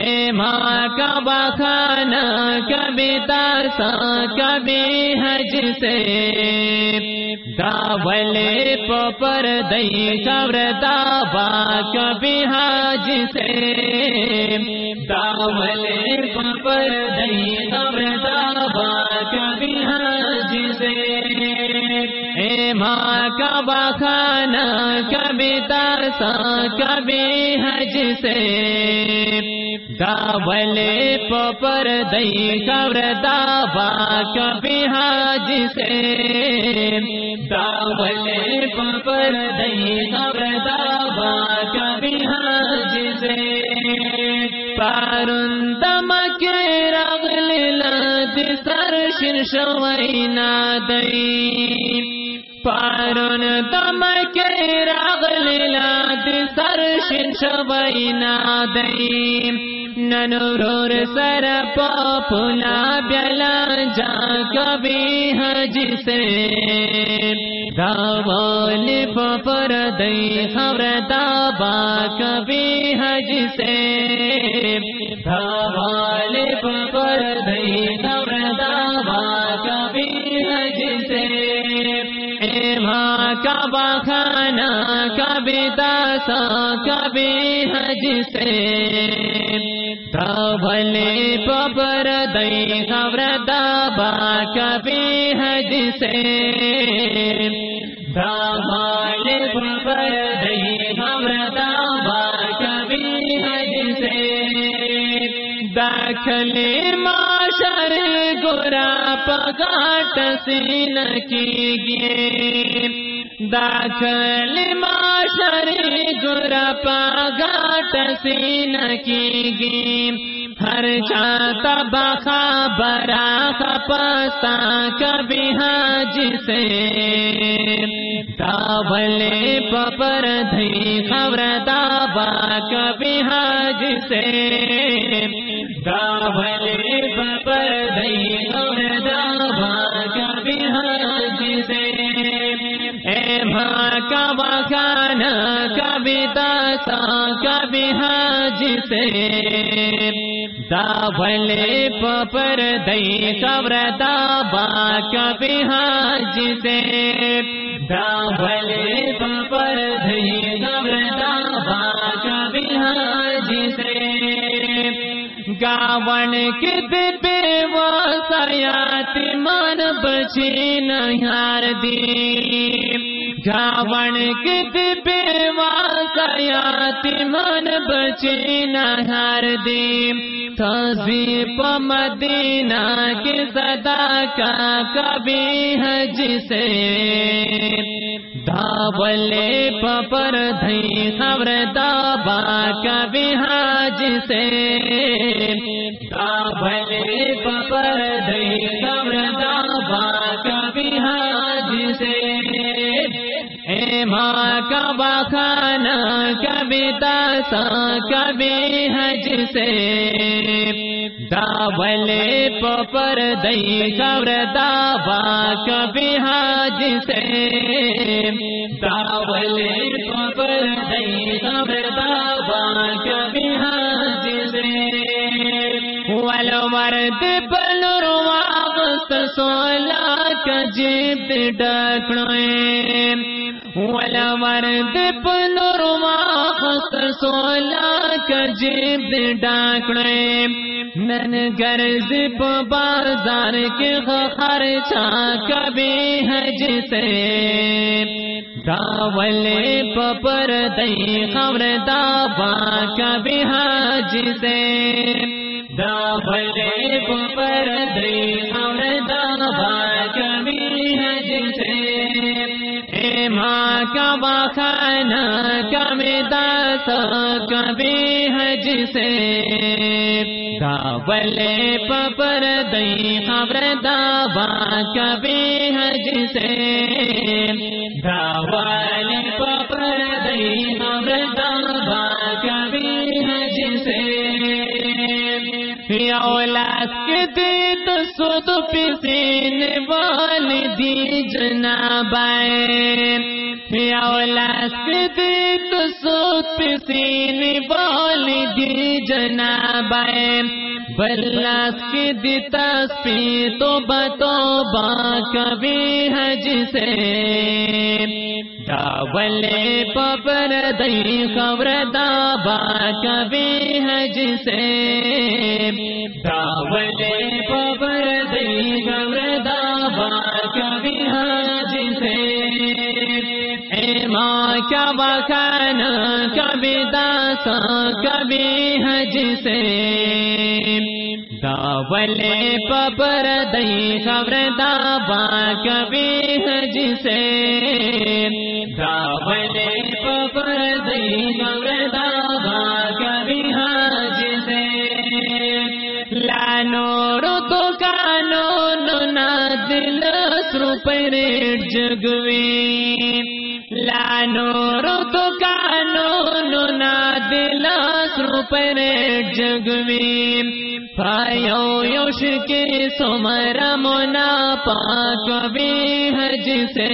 اے ماں کا بخانا کبھی تاسا کبھی حج سے۔ داولے پپر دئی خبر دابا کبھی حج سے۔ داولے پپر دئی خبر دابا کبھی حج سے۔ اے ماں کا بخانا کبھی تاسا کبھی حج سے۔ داولے پپر دئی خبر دابا کبھی حاج سے۔ داولے پپر دئی خبر دابا کبھی حاج سے۔ پارن دمک رغل لد سر شر شوینا دئی۔ پارون تم کے راغل لاد سر شن شوینا دئی۔ ننور سر پاپنا بلا جا کبھی حج سے۔ داوال پپر دئی خبر دابا کبھی حج سے۔ داوال پپر دئی خبر ماں کا بخانا کبھی داسا کبھی حج سے۔ بھلے پبر دئی خبر دابا کبھی حج سے۔ دامال دئی خبر دابا کبھی حج سے۔ داخل معاشر گورا پگاٹ سین کی گے داخل معاشر گورا پگاٹ سین کی گے ہر چاہتا بخا برا خپستا کبھی حج سے۔ داولے پپر دھی خبر دابا کبھی حج سے۔ داولے پپر دھی خبر دابا اے بخانا کبھی داسا کبھی حج سے داولے پپر دئی خبر دابا، کبھی حج سے داولے پپر دئی خبر دابا، کبھی حج سے گاون کت پہ وہ سیات من بچی نہار دی۔ گاون کت پہ وہ سیات من بچی نہار دی تہذیب مدینہ کے صدا کا کبھی حج سے داولے پپر دئی خبر دابا کبھی حج سے داولے پپر دئی خبر دابا کبھی حج سے ماں کا بخانا کبھی داسا کبھی حج سے۔ داولے پپر دئی خبر دابا کبھی حج سے۔ داولے پپر دئی خبر دابا کبھی حج سے۔ ولورد بلر واغست سولا کجیب ڈکڑیں ولورد بلر واغست سولا کجیب ڈکڑیں نن گرز پا بازار کے خرچہ کبھی حج سے داولے پپر دئی خبر دابا کبھی حج سے داولے پپر دئی خبر دابا ماں کا بخانا کبھی داس کبھی حج سے داولے پپر دئی خبر دابا کبھی حج سے داولے پپر دئی خبر دابا کبھی حج سے کے سود پیسین والی دی جناب اولاس دی تو سوت پسین بولی دی جناب بلاس کی تسپی تو بتو با کبھی حج سے داولے پپر دئی خبر دابا کبھی حج سے۔ داولے پپر دئی خبر دابا کبھی حج سے۔ اے ماں، کیا بخان کبھی داس کبھی حج سے۔ داولے پپر دئی خبر دابا کبھی حج سے داولے پپر دئی خبر دابا کبھی حج سے لانو رو تو کانو نونا دل سرو پریٹ جگوی لانو رو تو کانو نونا دل سرو پریٹ جگوی پایو یوش کے سمر منا پاک بھی حج سے۔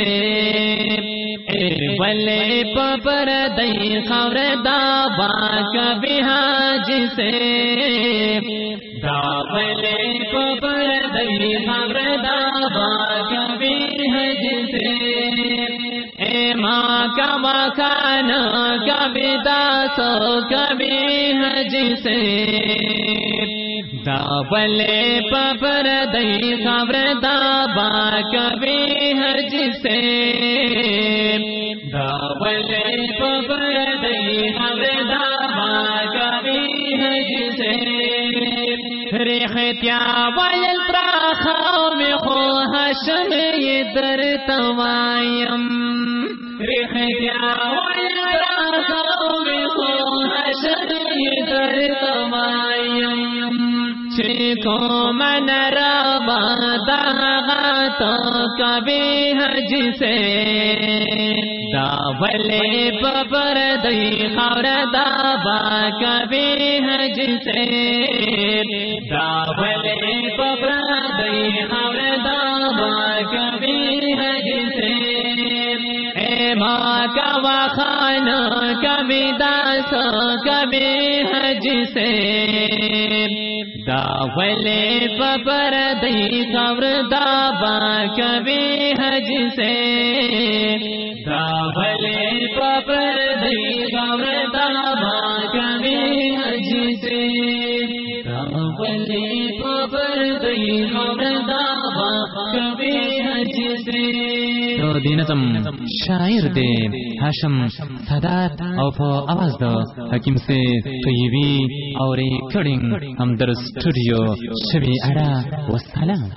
بلے پپر دئی خبر دابا کبھی حج سے۔ پپر دئی خبر دابا کبھی حج سے۔ ماں کا مکان کبھی داس کبھی حج سے۔ دابلے پپر دئی خبر دابا کبھی حج سے۔ دابلے پپر دئی خبر دابا کبھی حج سے۔ ریختیا ویل پراخا میں خو حشم یہ در توایم ریختیا ویل حشم یہ در توایم کو من رابا داغا تو کبھی حج سے۔ داولے ببر دئی خور دابا کبھی حج سے۔ داولے ببر دئی خور اے ماں کا وخان کبھی داس کبھی حج سے۔ داولے ببر دئی خبر دابا کبھی حج سے۔ داولے ببر دئی خبر دابا کبھی حج سے۔ داولے ببر دئی خبر دابا کبھی حج سے۔ دینتم شاعر دے حشم صدات او پا آواز دا، حکیم سے طیبی اور ریکارڈنگ ہم در سٹوڈیو شبی اڑا وسلام